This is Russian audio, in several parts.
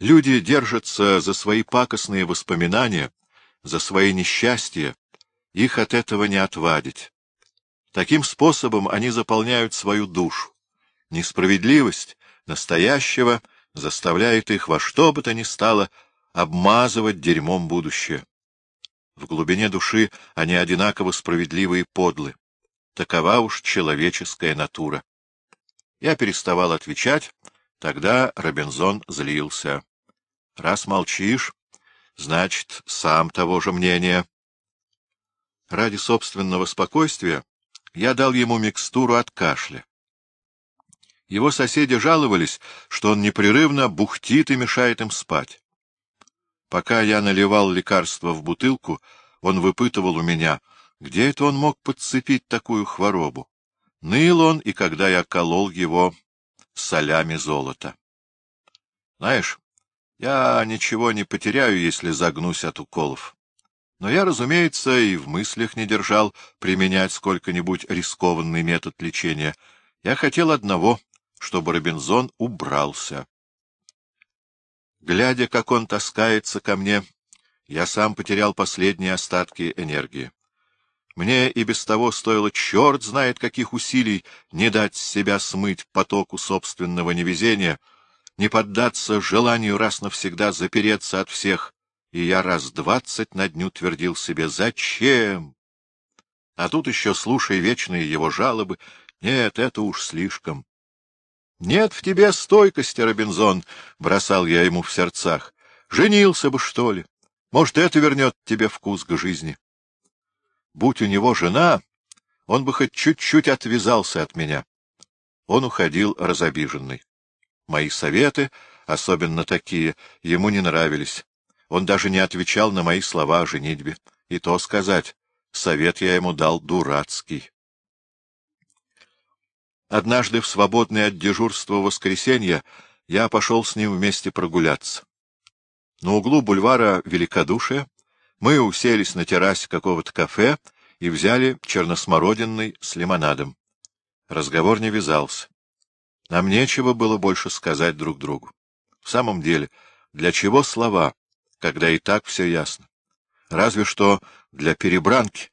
Люди держатся за свои пакостные воспоминания, за свои несчастья, их от этого не отвадить. Таким способом они заполняют свою душу. Несправедливость настоящего заставляет их во что бы то ни стало обмазывать дерьмом будущее. В глубине души они одинаково справедливы и подлы. Такова уж человеческая натура. Я переставал отвечать, тогда Робинзон злился. — Раз молчишь, значит, сам того же мнения. Ради собственного спокойствия я дал ему микстуру от кашля. Его соседи жаловались, что он непрерывно бухтит и мешает им спать. Пока я наливал лекарство в бутылку, он выпытывал у меня, где это он мог подцепить такую хворобу. Ныл он, и когда я колол его солями золота. Знаешь, я ничего не потеряю, если загнусь от уколов. Но я, разумеется, и в мыслях не держал применять сколько-нибудь рискованный метод лечения. Я хотел одного, чтобы Робинзон убрался. Глядя, как он таскается ко мне, я сам потерял последние остатки энергии. Мне и без того стоило черт знает каких усилий не дать себя смыть потоку собственного невезения, не поддаться желанию раз навсегда запереться от всех, и я раз двадцать на дню твердил себе «Зачем?». А тут еще, слушай вечные его жалобы, нет, это уж слишком. — Нет в тебе стойкости, Робинзон, — бросал я ему в сердцах. — Женился бы, что ли? Может, это вернет тебе вкус к жизни. Будь у него жена, он бы хоть чуть-чуть отвязался от меня. Он уходил разобиженный. Мои советы, особенно такие, ему не нравились. Он даже не отвечал на мои слова о женитьбе. И то сказать, совет я ему дал дурацкий. Однажды в свободное от дежурства воскресенье я пошел с ним вместе прогуляться. На углу бульвара Великодушия мы уселись на террасе какого-то кафе и взяли черносмородинный с лимонадом. Разговор не вязался. Нам нечего было больше сказать друг другу. В самом деле, для чего слова, когда и так все ясно? Разве что для перебранки.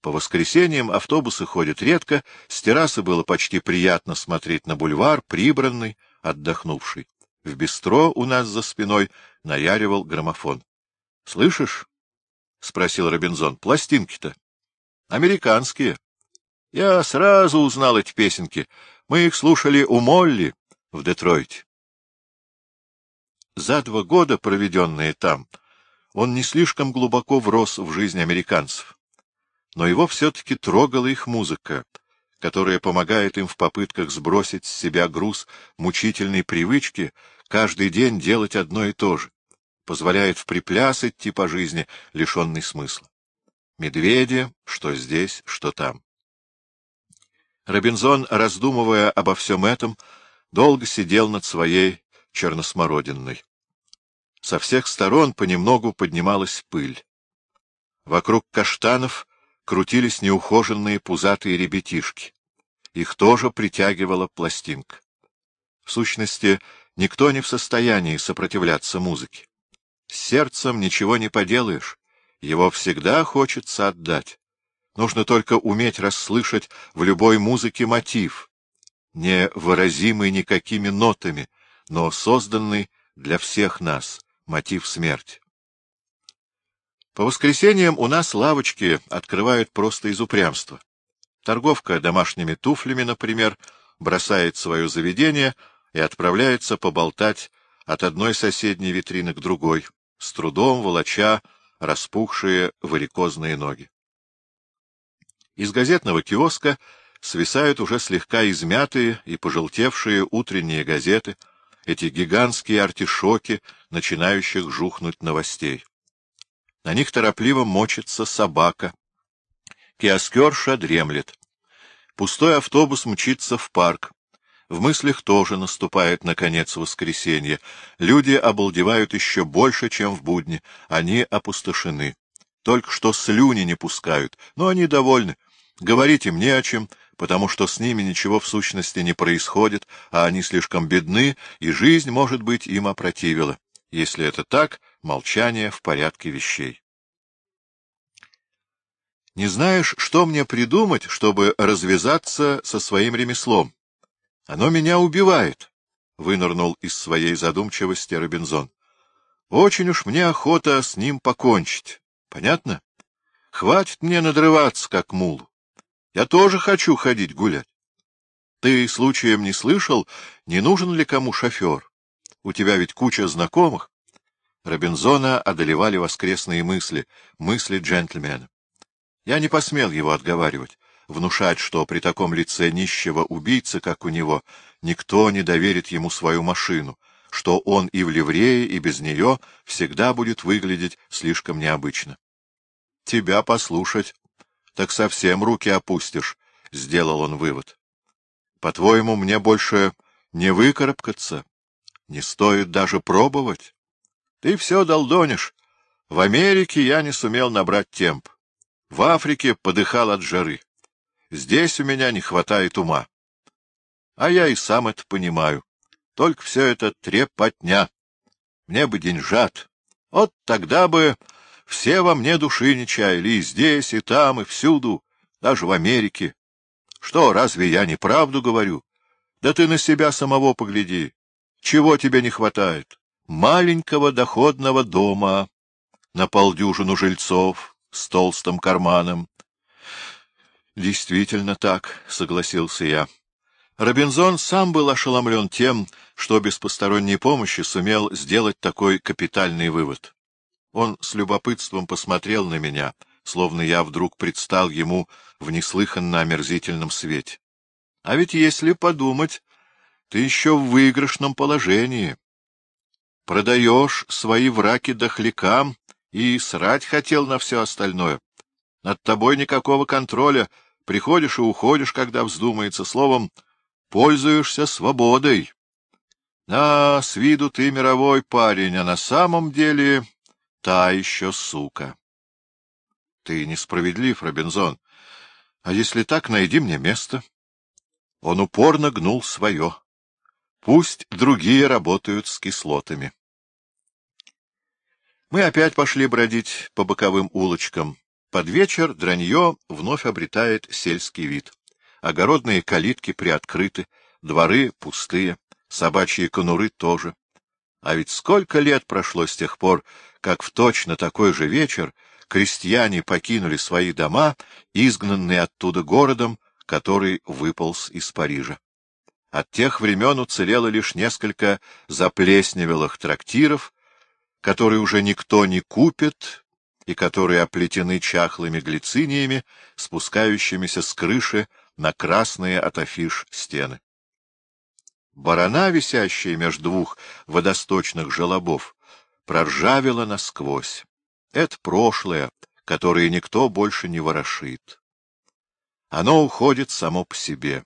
По воскресеньям автобусы ходят редко, с террасы было почти приятно смотреть на бульвар, прибранный, отдохнувший. В бистро у нас за спиной наяривал граммофон. — Слышишь? — спросил Робинзон. — Пластинки-то. — Американские. Я сразу узнал эти песенки. Мы их слушали у Молли в Детройте. За два года, проведенные там, он не слишком глубоко врос в жизнь американцев но его все-таки трогала их музыка, которая помогает им в попытках сбросить с себя груз мучительной привычки каждый день делать одно и то же, позволяет в припляс идти по жизни, лишенный смысла. Медведи, что здесь, что там. Робинзон, раздумывая обо всем этом, долго сидел над своей черносмородинной. Со всех сторон понемногу поднималась пыль. Вокруг каштанов крутились неухоженные пузатые ребятишки. Их тоже притягивала пластинка. В сущности, никто не в состоянии сопротивляться музыке. С сердцем ничего не поделаешь, его всегда хочется отдать. Нужно только уметь расслышать в любой музыке мотив, не выразимый никакими нотами, но созданный для всех нас, мотив смерти. По воскресеньям у нас лавочки открывают просто из упрямства. Торговка домашними туфлями, например, бросает свое заведение и отправляется поболтать от одной соседней витрины к другой, с трудом волоча распухшие варикозные ноги. Из газетного киоска свисают уже слегка измятые и пожелтевшие утренние газеты, эти гигантские артишоки, начинающих жухнуть новостей. На них торопливо мочится собака. Киоскерша дремлет. Пустой автобус мчится в парк. В мыслях тоже наступает, наконец, воскресенье. Люди обалдевают еще больше, чем в будни. Они опустошены. Только что слюни не пускают, но они довольны. Говорить им не о чем, потому что с ними ничего в сущности не происходит, а они слишком бедны, и жизнь, может быть, им опротивила. Если это так, молчание в порядке вещей. Не знаешь, что мне придумать, чтобы развязаться со своим ремеслом? Оно меня убивает, — вынырнул из своей задумчивости Робинзон. Очень уж мне охота с ним покончить. Понятно? Хватит мне надрываться, как мул. Я тоже хочу ходить гулять. Ты случаем не слышал, не нужен ли кому шофер? У тебя ведь куча знакомых. Робинзона одолевали воскресные мысли, мысли джентльмена. Я не посмел его отговаривать, внушать, что при таком лице нищего убийцы, как у него, никто не доверит ему свою машину, что он и в ливрее, и без нее всегда будет выглядеть слишком необычно. — Тебя послушать, так совсем руки опустишь, — сделал он вывод. — По-твоему, мне больше не выкарабкаться? Не стоит даже пробовать? Ты все долдонишь. В Америке я не сумел набрать темп. В Африке подыхал от жары. Здесь у меня не хватает ума. А я и сам это понимаю. Только все это трепотня. Мне бы деньжат. Вот тогда бы все во мне души не чаяли, и здесь, и там, и всюду, даже в Америке. Что, разве я неправду говорю? Да ты на себя самого погляди. Чего тебе не хватает? Маленького доходного дома на полдюжину жильцов, с толстым карманом. — Действительно так, — согласился я. Робинзон сам был ошеломлен тем, что без посторонней помощи сумел сделать такой капитальный вывод. Он с любопытством посмотрел на меня, словно я вдруг предстал ему в неслыханно омерзительном свете. А ведь если подумать, ты еще в выигрышном положении. Продаешь свои враки дохлякам и срать хотел на все остальное. Над тобой никакого контроля, приходишь и уходишь, когда вздумается, словом, пользуешься свободой. А с виду ты мировой парень, а на самом деле та еще сука. Ты несправедлив, Робинзон. А если так, найди мне место. Он упорно гнул свое. Пусть другие работают с кислотами. Мы опять пошли бродить по боковым улочкам. Под вечер дранье вновь обретает сельский вид. Огородные калитки приоткрыты, дворы пустые, собачьи конуры тоже. А ведь сколько лет прошло с тех пор, как в точно такой же вечер крестьяне покинули свои дома, изгнанные оттуда городом, который выполз из Парижа. От тех времен уцелело лишь несколько заплесневелых трактиров, которые уже никто не купит и которые оплетены чахлыми глициниями, спускающимися с крыши на красные от афиш стены. Барана, висящая между двух водосточных желобов, проржавела насквозь. Это прошлое, которое никто больше не ворошит. Оно уходит само по себе.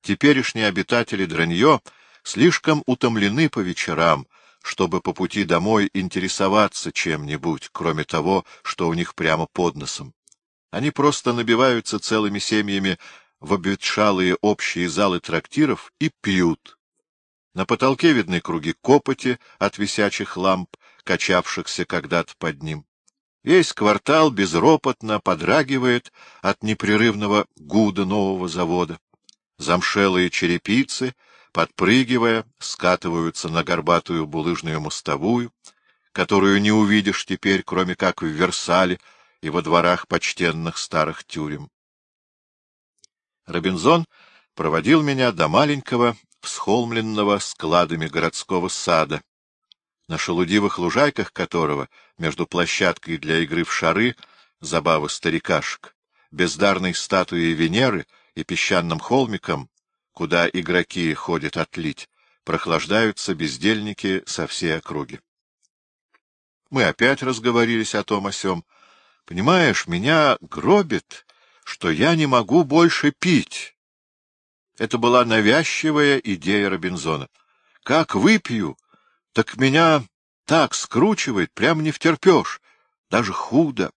Теперешние обитатели Дранье слишком утомлены по вечерам, чтобы по пути домой интересоваться чем-нибудь, кроме того, что у них прямо под носом. Они просто набиваются целыми семьями в обветшалые общие залы трактиров и пьют. На потолке видны круги копоти от висячих ламп, качавшихся когда-то под ним. Весь квартал безропотно подрагивает от непрерывного гуда нового завода. Замшелые черепицы — подпрыгивая, скатываются на горбатую булыжную мостовую, которую не увидишь теперь, кроме как в Версале и во дворах почтенных старых тюрем. Робинзон проводил меня до маленького, всхолмленного складами городского сада, на шелудивых лужайках которого, между площадкой для игры в шары, забавы старикашек, бездарной статуей Венеры и песчаным холмиком, куда игроки ходят отлить, прохлаждаются бездельники со всей округи. Мы опять разговорились о том о сём. Понимаешь, меня гробит, что я не могу больше пить. Это была навязчивая идея Робинзона. Как выпью, так меня так скручивает, прям не втерпешь, даже худо.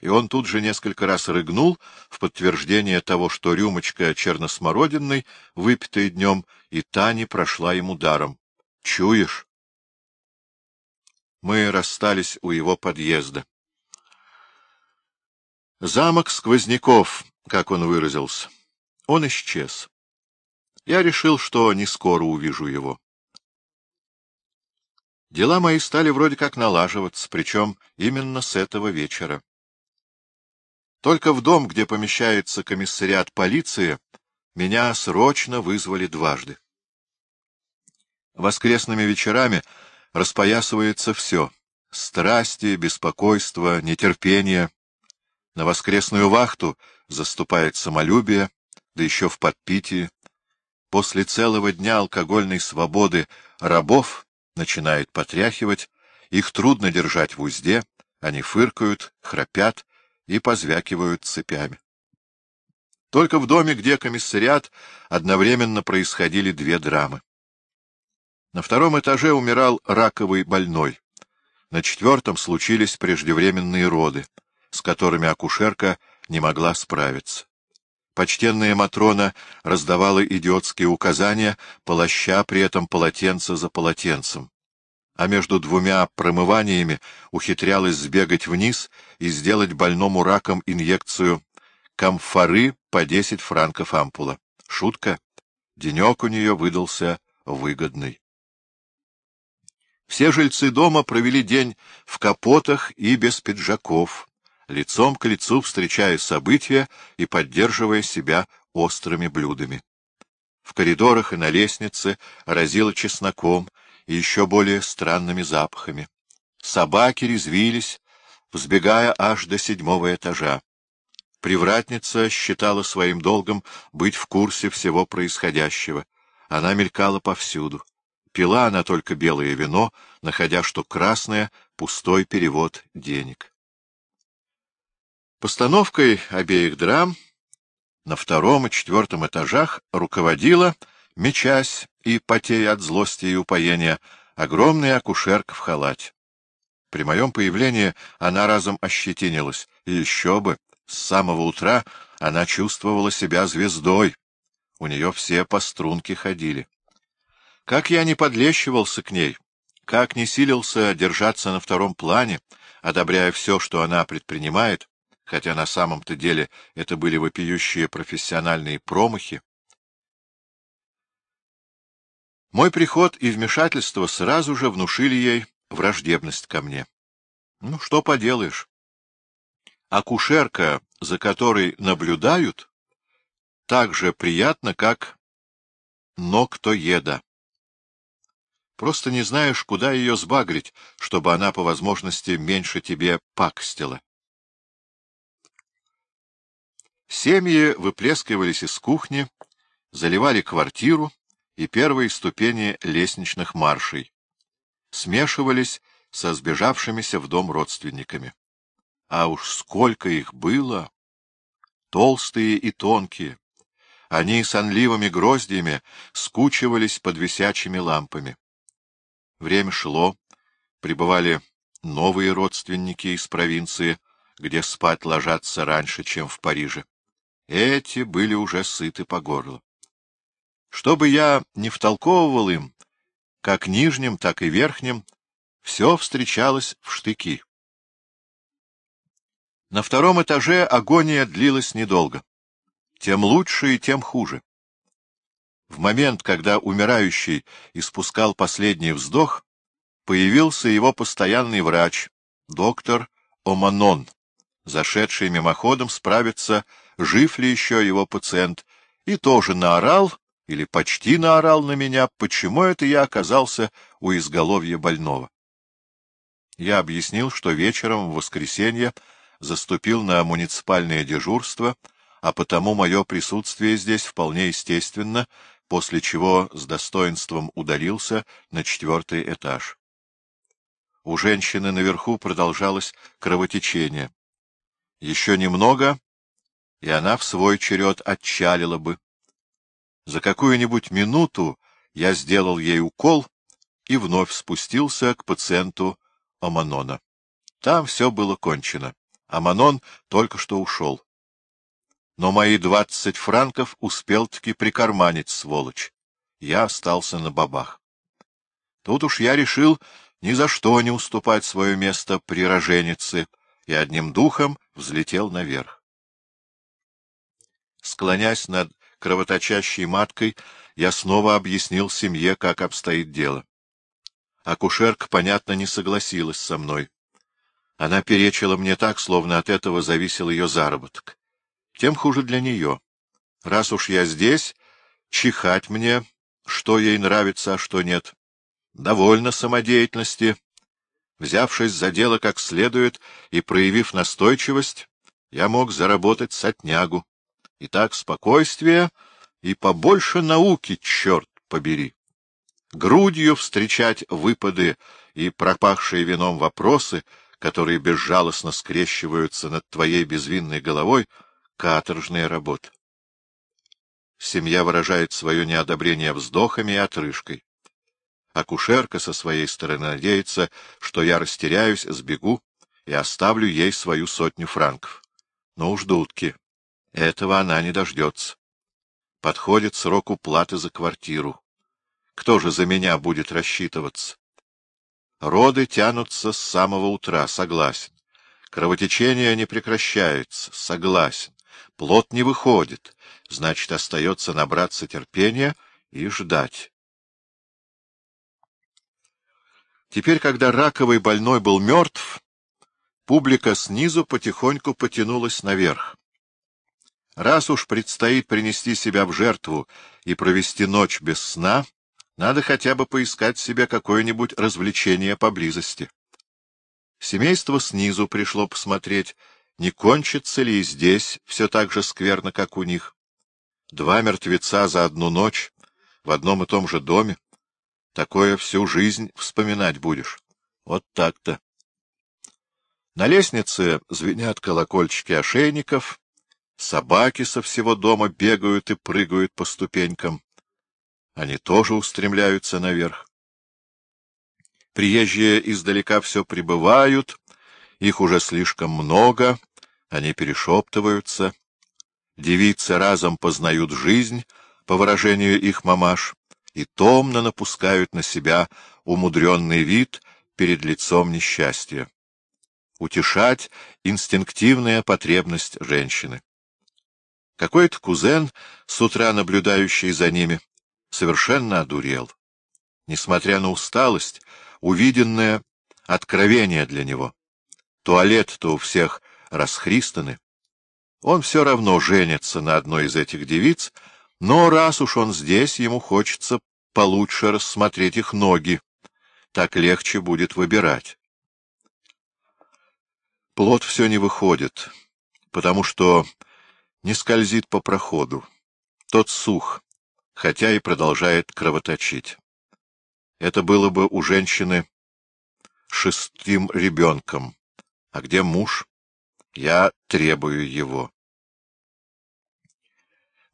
и он тут же несколько раз рыгнул в подтверждение того, что рюмочка черносмородинной, выпитая днем, и та не прошла ему даром. Чуешь? Мы расстались у его подъезда. Замок Сквозняков, как он выразился, он исчез. Я решил, что не скоро увижу его. Дела мои стали вроде как налаживаться, причем именно с этого вечера. Только в дом, где помещается комиссариат полиции, меня срочно вызвали дважды. Воскресными вечерами распоясывается все — страсти, беспокойство, нетерпение. На воскресную вахту заступает самолюбие, да еще в подпитии. После целого дня алкогольной свободы рабов начинает потряхивать, их трудно держать в узде, они фыркают, храпят, и позвякивают цепями. Только в доме, где комиссариат, одновременно происходили две драмы. На втором этаже умирал раковый больной. На четвертом случились преждевременные роды, с которыми акушерка не могла справиться. Почтенная Матрона раздавала идиотские указания, полоща при этом полотенце за полотенцем а между двумя промываниями ухитрялась сбегать вниз и сделать больному раком инъекцию камфоры по десять франков ампула. Шутка. Денек у нее выдался выгодный. Все жильцы дома провели день в капотах и без пиджаков, лицом к лицу встречая события и поддерживая себя острыми блюдами. В коридорах и на лестнице разило чесноком, и еще более странными запахами. Собаки резвились, взбегая аж до седьмого этажа. Привратница считала своим долгом быть в курсе всего происходящего. Она мелькала повсюду. Пила она только белое вино, находя, что красное — пустой перевод денег. Постановкой обеих драм на втором и четвертом этажах руководила мечась и потея от злости и упоения, огромная акушерка в халате. При моем появлении она разом ощетинилась, и еще бы, с самого утра она чувствовала себя звездой, у нее все по струнке ходили. Как я не подлещивался к ней, как не силился держаться на втором плане, одобряя все, что она предпринимает, хотя на самом-то деле это были вопиющие профессиональные промахи, мой приход и вмешательство сразу же внушили ей враждебность ко мне. Ну, что поделаешь. Акушерка, за которой наблюдают, так же приятно, как ноктоеда. Просто не знаешь, куда ее сбагрить, чтобы она по возможности меньше тебе пакстила. Семьи выплескивались из кухни, заливали квартиру, и первые ступени лестничных маршей, смешивались со сбежавшимися в дом родственниками. А уж сколько их было! Толстые и тонкие. Они сонливыми гроздьями скучивались под висячими лампами. Время шло, прибывали новые родственники из провинции, где спать ложатся раньше, чем в Париже. Эти были уже сыты по горло. Чтобы я не втолковывал им, как нижним, так и верхним, все встречалось в штыки. На втором этаже агония длилась недолго. Тем лучше и тем хуже. В момент, когда умирающий испускал последний вздох, появился его постоянный врач, доктор Оманон, зашедший мимоходом справиться, жив ли еще его пациент, и тоже наорал, или почти наорал на меня, почему это я оказался у изголовья больного. Я объяснил, что вечером в воскресенье заступил на муниципальное дежурство, а потому мое присутствие здесь вполне естественно, после чего с достоинством удалился на четвертый этаж. У женщины наверху продолжалось кровотечение. Еще немного, и она в свой черед отчалила бы. За какую-нибудь минуту я сделал ей укол и вновь спустился к пациенту Оманона. Там все было кончено. а Манон только что ушел. Но мои двадцать франков успел-таки прикарманить, сволочь. Я остался на бабах. Тут уж я решил ни за что не уступать свое место при роженице и одним духом взлетел наверх. Склонясь над кровоточащей маткой, я снова объяснил семье, как обстоит дело. Акушерка, понятно, не согласилась со мной. Она перечила мне так, словно от этого зависел ее заработок. Тем хуже для нее. Раз уж я здесь, чихать мне, что ей нравится, а что нет. Довольно самодеятельности. Взявшись за дело как следует и проявив настойчивость, я мог заработать сотнягу. Итак, спокойствие и побольше науки, черт побери. Грудью встречать выпады и пропахшие вином вопросы, которые безжалостно скрещиваются над твоей безвинной головой, — каторжная работа. Семья выражает свое неодобрение вздохами и отрыжкой. Акушерка со своей стороны надеется, что я растеряюсь, сбегу и оставлю ей свою сотню франков. Но уж дудки. Этого она не дождется. Подходит срок уплаты за квартиру. Кто же за меня будет рассчитываться? Роды тянутся с самого утра, согласен. Кровотечение не прекращается, согласен. Плод не выходит, значит, остается набраться терпения и ждать. Теперь, когда раковый больной был мертв, публика снизу потихоньку потянулась наверх. Раз уж предстоит принести себя в жертву и провести ночь без сна, надо хотя бы поискать себе какое-нибудь развлечение поблизости. Семейство снизу пришло посмотреть, не кончится ли и здесь все так же скверно, как у них. Два мертвеца за одну ночь в одном и том же доме. Такое всю жизнь вспоминать будешь. Вот так-то. На лестнице звенят колокольчики ошейников, Собаки со всего дома бегают и прыгают по ступенькам. Они тоже устремляются наверх. Приезжие издалека все прибывают, их уже слишком много, они перешептываются. Девицы разом познают жизнь, по выражению их мамаш, и томно напускают на себя умудренный вид перед лицом несчастья. Утешать — инстинктивная потребность женщины. Какой-то кузен, с утра наблюдающий за ними, совершенно одурел. Несмотря на усталость, увиденное — откровение для него. Туалет-то у всех расхристаны. Он все равно женится на одной из этих девиц, но раз уж он здесь, ему хочется получше рассмотреть их ноги. Так легче будет выбирать. Плод все не выходит, потому что не скользит по проходу. Тот сух, хотя и продолжает кровоточить. Это было бы у женщины шестым ребенком. А где муж? Я требую его.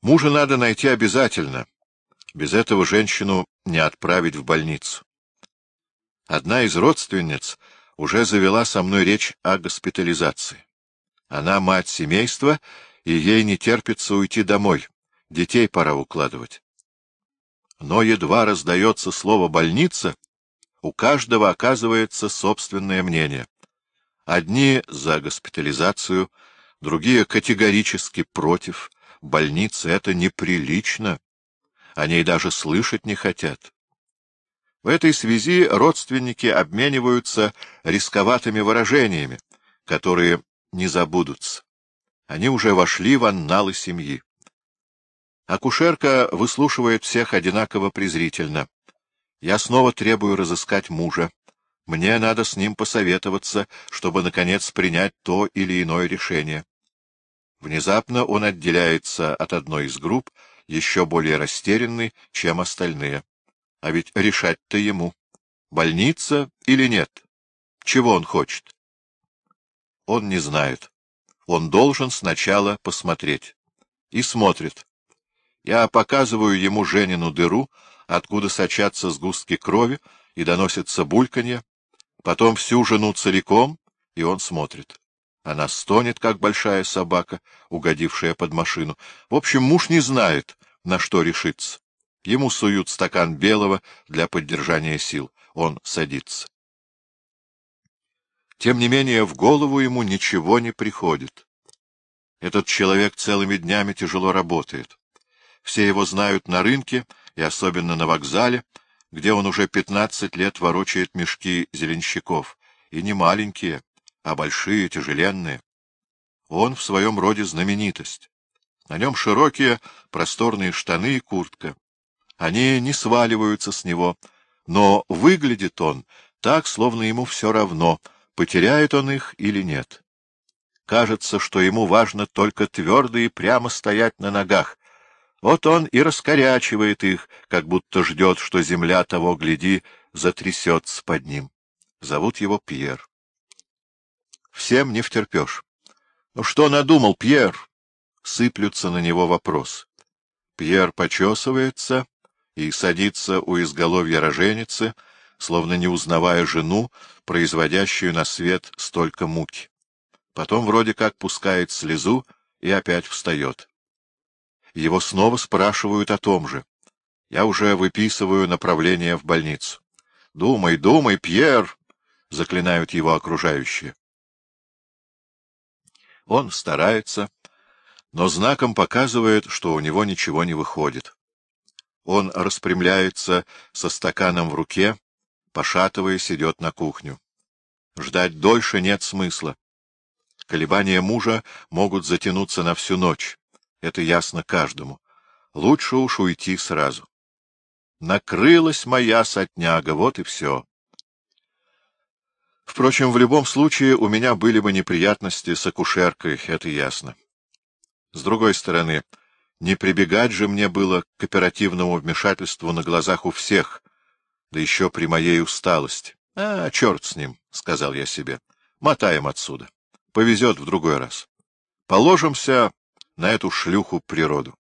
Мужа надо найти обязательно. Без этого женщину не отправить в больницу. Одна из родственниц уже завела со мной речь о госпитализации. Она мать семейства и ей не терпится уйти домой. Детей пора укладывать. Но едва раздается слово «больница», у каждого оказывается собственное мнение. Одни за госпитализацию, другие категорически против. Больница — это неприлично. О ней даже слышать не хотят. В этой связи родственники обмениваются рисковатыми выражениями, которые не забудутся. Они уже вошли в анналы семьи. Акушерка выслушивает всех одинаково презрительно. Я снова требую разыскать мужа. Мне надо с ним посоветоваться, чтобы, наконец, принять то или иное решение. Внезапно он отделяется от одной из групп, еще более растерянный, чем остальные. А ведь решать-то ему. Больница или нет? Чего он хочет? Он не знает. Он должен сначала посмотреть. И смотрит. Я показываю ему Женину дыру, откуда сочатся сгустки крови и доносится бульканье, потом всю жену целиком, и он смотрит. Она стонет, как большая собака, угодившая под машину. В общем, муж не знает, на что решиться. Ему суют стакан белого для поддержания сил. Он садится. Тем не менее, в голову ему ничего не приходит. Этот человек целыми днями тяжело работает. Все его знают на рынке и особенно на вокзале, где он уже пятнадцать лет ворочает мешки зеленщиков, и не маленькие, а большие, тяжеленные. Он в своем роде знаменитость. На нем широкие, просторные штаны и куртка. Они не сваливаются с него, но выглядит он так, словно ему все равно, потеряет он их или нет. Кажется, что ему важно только твердо и прямо стоять на ногах. Вот он и раскорячивает их, как будто ждет, что земля того, гляди, затрясется под ним. Зовут его Пьер. Всем не втерпешь. — Ну что надумал, Пьер? Сыплются на него вопрос. Пьер почесывается и садится у изголовья роженицы, словно не узнавая жену, производящую на свет столько муки. Потом вроде как пускает слезу и опять встает. Его снова спрашивают о том же. Я уже выписываю направление в больницу. — Думай, думай, Пьер! — заклинают его окружающие. Он старается, но знаком показывает, что у него ничего не выходит. Он распрямляется со стаканом в руке, пошатываясь, идет на кухню. Ждать дольше нет смысла. Колебания мужа могут затянуться на всю ночь. Это ясно каждому. Лучше уж уйти сразу. Накрылась моя сотняга, вот и все. Впрочем, в любом случае у меня были бы неприятности с акушеркой, это ясно. С другой стороны, не прибегать же мне было к оперативному вмешательству на глазах у всех, да еще при моей усталости. — А, черт с ним, — сказал я себе. — Мотаем отсюда. Повезет в другой раз. Положимся на эту шлюху природу.